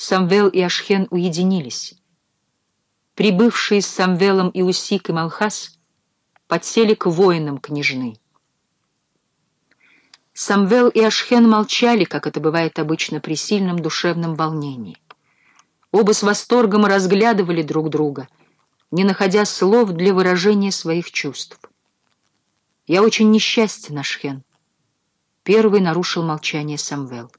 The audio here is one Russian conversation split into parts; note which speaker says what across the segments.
Speaker 1: Самвел и Ашхен уединились. Прибывшие с Самвелом и Усик и Малхас подсели к воинам княжны. Самвел и Ашхен молчали, как это бывает обычно при сильном душевном волнении. Оба с восторгом разглядывали друг друга, не находя слов для выражения своих чувств. «Я очень несчастен, Ашхен», — первый нарушил молчание Самвел.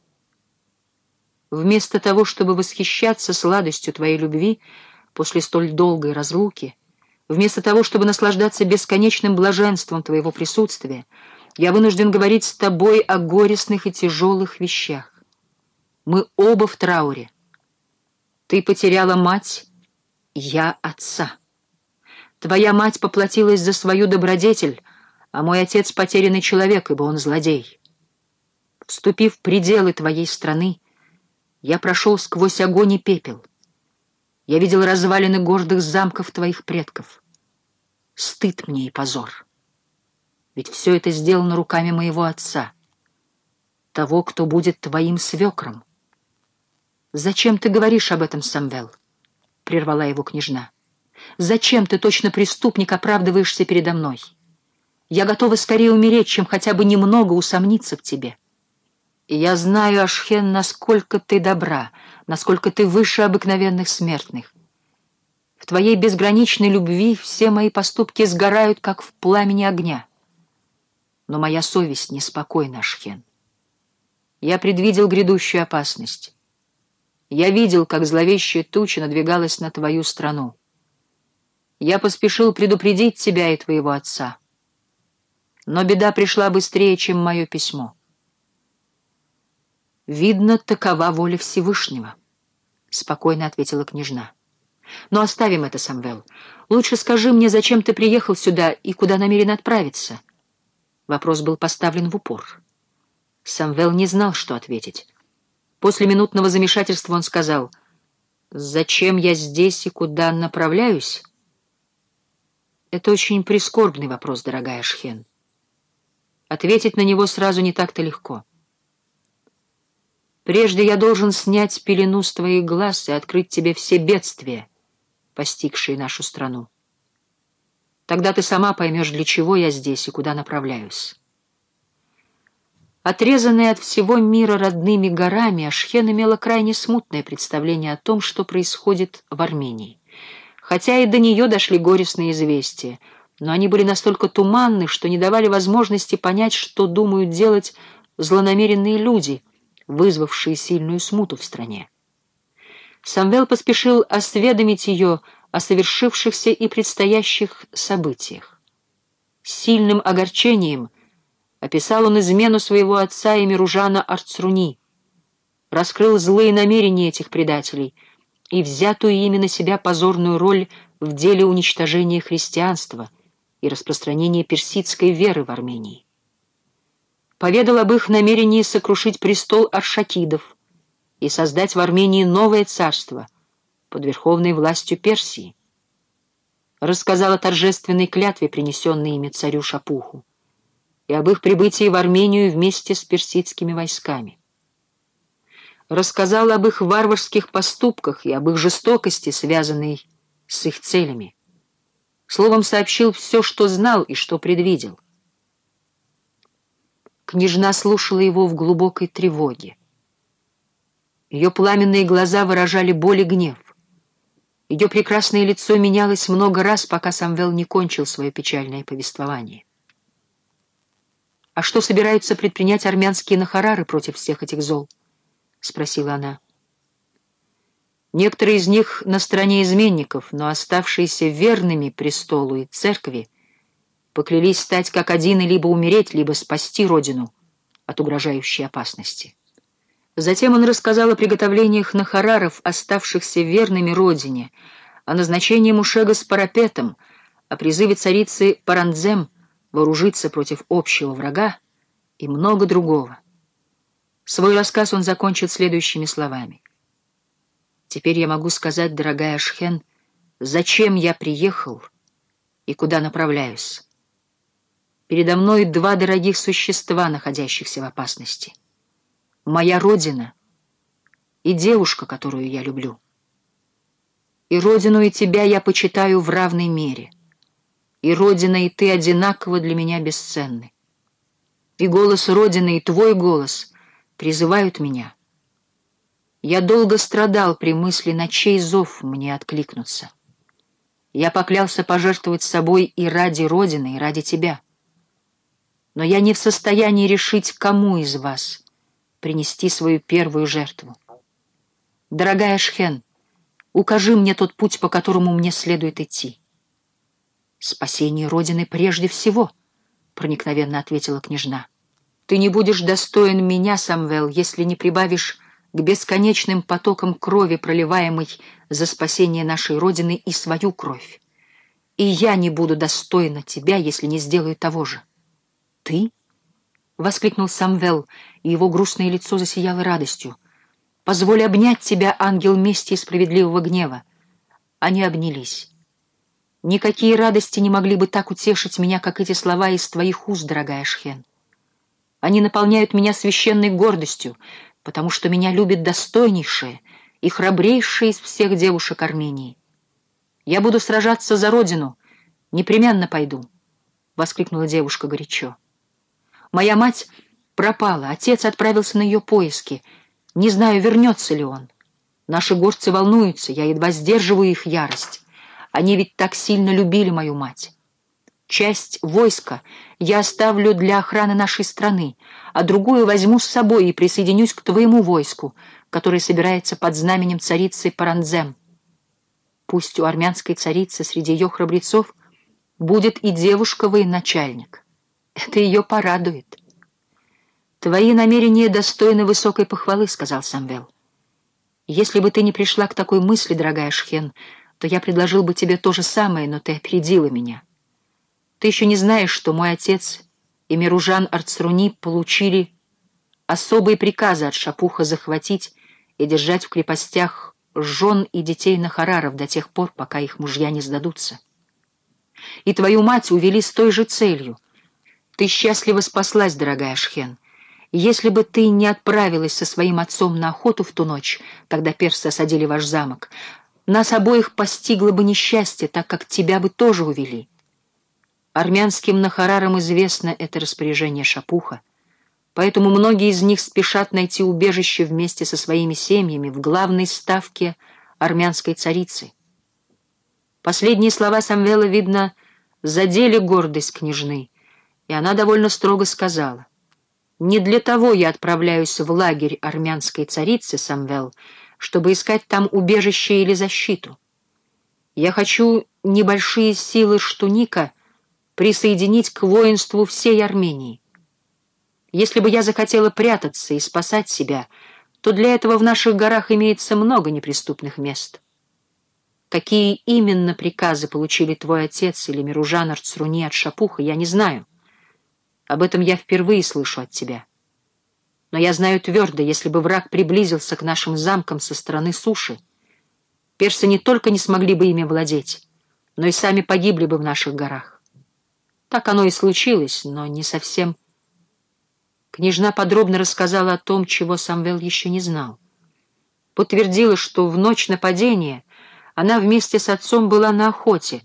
Speaker 1: Вместо того, чтобы восхищаться сладостью твоей любви после столь долгой разлуки, вместо того, чтобы наслаждаться бесконечным блаженством твоего присутствия, я вынужден говорить с тобой о горестных и тяжелых вещах. Мы оба в трауре. Ты потеряла мать, я отца. Твоя мать поплатилась за свою добродетель, а мой отец — потерянный человек, ибо он злодей. Вступив в пределы твоей страны, я прошел сквозь огонь и пепел. Я видел развалины гордых замков твоих предков. Стыд мне и позор. Ведь все это сделано руками моего отца, того, кто будет твоим свекром. «Зачем ты говоришь об этом, Самвел?» — прервала его княжна. «Зачем ты, точно преступник, оправдываешься передо мной? Я готова скорее умереть, чем хотя бы немного усомниться в тебе». Я знаю, Ашхен, насколько ты добра, насколько ты выше обыкновенных смертных. В твоей безграничной любви все мои поступки сгорают, как в пламени огня. Но моя совесть неспокойна, Ашхен. Я предвидел грядущую опасность. Я видел, как зловещая туча надвигалась на твою страну. Я поспешил предупредить тебя и твоего отца. Но беда пришла быстрее, чем мое письмо. «Видно, такова воля Всевышнего», — спокойно ответила княжна. «Но оставим это, Самвел. Лучше скажи мне, зачем ты приехал сюда и куда намерен отправиться?» Вопрос был поставлен в упор. Самвел не знал, что ответить. После минутного замешательства он сказал, «Зачем я здесь и куда направляюсь?» Это очень прискорбный вопрос, дорогая Шхен. Ответить на него сразу не так-то легко. Прежде я должен снять пелену с твоих глаз и открыть тебе все бедствия, постигшие нашу страну. Тогда ты сама поймешь, для чего я здесь и куда направляюсь. Отрезанная от всего мира родными горами, Ашхен имела крайне смутное представление о том, что происходит в Армении. Хотя и до нее дошли горестные известия, но они были настолько туманны, что не давали возможности понять, что думают делать злонамеренные люди — вызвавшие сильную смуту в стране. Самвел поспешил осведомить ее о совершившихся и предстоящих событиях. С сильным огорчением описал он измену своего отца и Миружана Арцруни, раскрыл злые намерения этих предателей и взятую ими на себя позорную роль в деле уничтожения христианства и распространения персидской веры в Армении поведал об их намерении сокрушить престол Аршакидов и создать в Армении новое царство под верховной властью Персии. Рассказал о торжественной клятве, принесенной ими царю Шапуху, и об их прибытии в Армению вместе с персидскими войсками. Рассказал об их варварских поступках и об их жестокости, связанной с их целями. Словом, сообщил все, что знал и что предвидел. Княжна слушала его в глубокой тревоге. Ее пламенные глаза выражали боль и гнев. Ее прекрасное лицо менялось много раз, пока Самвел не кончил свое печальное повествование. «А что собираются предпринять армянские нахарары против всех этих зол?» — спросила она. Некоторые из них на стороне изменников, но оставшиеся верными престолу и церкви — поклялись стать как один и либо умереть, либо спасти родину от угрожающей опасности. Затем он рассказал о приготовлениях нахараров, оставшихся верными родине, о назначении Мушега с парапетом, о призыве царицы Парандзем вооружиться против общего врага и много другого. Свой рассказ он закончил следующими словами. «Теперь я могу сказать, дорогая Ашхен, зачем я приехал и куда направляюсь». Передо мной два дорогих существа, находящихся в опасности. Моя родина и девушка, которую я люблю. И родину, и тебя я почитаю в равной мере. И родина, и ты одинаково для меня бесценны. И голос родины, и твой голос призывают меня. Я долго страдал при мысли, на чей зов мне откликнуться. Я поклялся пожертвовать собой и ради Родины, и ради тебя. Но я не в состоянии решить, кому из вас принести свою первую жертву. Дорогая Шхен, укажи мне тот путь, по которому мне следует идти. Спасение Родины прежде всего, проникновенно ответила княжна. Ты не будешь достоин меня, Самвел, если не прибавишь к бесконечным потокам крови, проливаемой за спасение нашей Родины и свою кровь. И я не буду достойна тебя, если не сделаю того же. Ты? — воскликнул Самвел, и его грустное лицо засияло радостью. Позволь обнять тебя, ангел мести и справедливого гнева. Они обнялись. Никакие радости не могли бы так утешить меня, как эти слова из твоих уст, дорогая Шхен. Они наполняют меня священной гордостью, потому что меня любит достойнейшая и храбрейшая из всех девушек Армении. Я буду сражаться за родину, непременно пойду, — воскликнула девушка горячо. Моя мать пропала, отец отправился на ее поиски — не знаю, вернется ли он. Наши горцы волнуются, я едва сдерживаю их ярость. Они ведь так сильно любили мою мать. Часть войска я оставлю для охраны нашей страны, а другую возьму с собой и присоединюсь к твоему войску, которое собирается под знаменем царицы Паранзем. Пусть у армянской царицы среди ее храбрецов будет и девушка-военачальник. Это ее порадует. «Твои намерения достойны высокой похвалы», — сказал Самвел. «Если бы ты не пришла к такой мысли, дорогая Шхен, то я предложил бы тебе то же самое, но ты опередила меня. Ты еще не знаешь, что мой отец и Миружан Арцруни получили особые приказы от Шапуха захватить и держать в крепостях жен и детей Нахараров до тех пор, пока их мужья не сдадутся. И твою мать увели с той же целью. Ты счастливо спаслась, дорогая Шхен, — если бы ты не отправилась со своим отцом на охоту в ту ночь, когда персы осадили ваш замок, нас обоих постигло бы несчастье, так как тебя бы тоже увели. Армянским нахарарам известно это распоряжение Шапуха, поэтому многие из них спешат найти убежище вместе со своими семьями в главной ставке армянской царицы. Последние слова Самвела, видно, задели гордость княжны, и она довольно строго сказала. Не для того я отправляюсь в лагерь армянской царицы Самвел, чтобы искать там убежище или защиту. Я хочу небольшие силы Штуника присоединить к воинству всей Армении. Если бы я захотела прятаться и спасать себя, то для этого в наших горах имеется много неприступных мест. Какие именно приказы получили твой отец или Миружан Арцруни от Шапуха, я не знаю. Об этом я впервые слышу от тебя. Но я знаю твердо, если бы враг приблизился к нашим замкам со стороны суши, персы не только не смогли бы ими владеть, но и сами погибли бы в наших горах. Так оно и случилось, но не совсем. Княжна подробно рассказала о том, чего Самвел еще не знал. Подтвердила, что в ночь нападения она вместе с отцом была на охоте,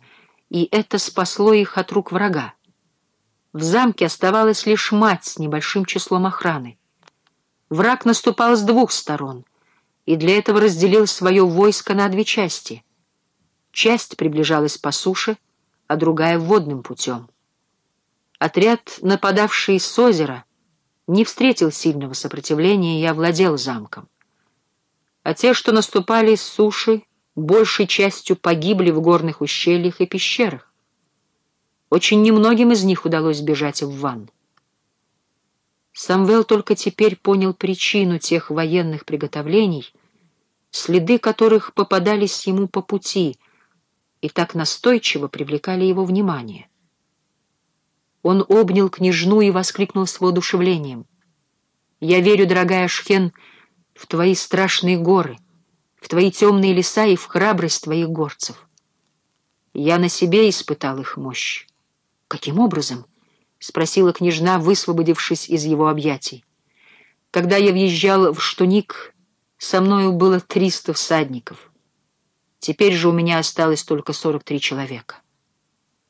Speaker 1: и это спасло их от рук врага. В замке оставалась лишь мать с небольшим числом охраны. Враг наступал с двух сторон, и для этого разделил свое войско на две части. Часть приближалась по суше, а другая — водным путем. Отряд, нападавший с озера, не встретил сильного сопротивления и овладел замком. А те, что наступали с суши, большей частью погибли в горных ущельях и пещерах. Очень немногим из них удалось бежать в ванну. Самвел только теперь понял причину тех военных приготовлений, следы которых попадались ему по пути и так настойчиво привлекали его внимание. Он обнял княжну и воскликнул с воодушевлением. «Я верю, дорогая Шхен, в твои страшные горы, в твои темные леса и в храбрость твоих горцев. Я на себе испытал их мощь. «Каким образом?» — спросила княжна, высвободившись из его объятий. «Когда я въезжал в Штуник со мною было триста всадников. Теперь же у меня осталось только сорок три человека.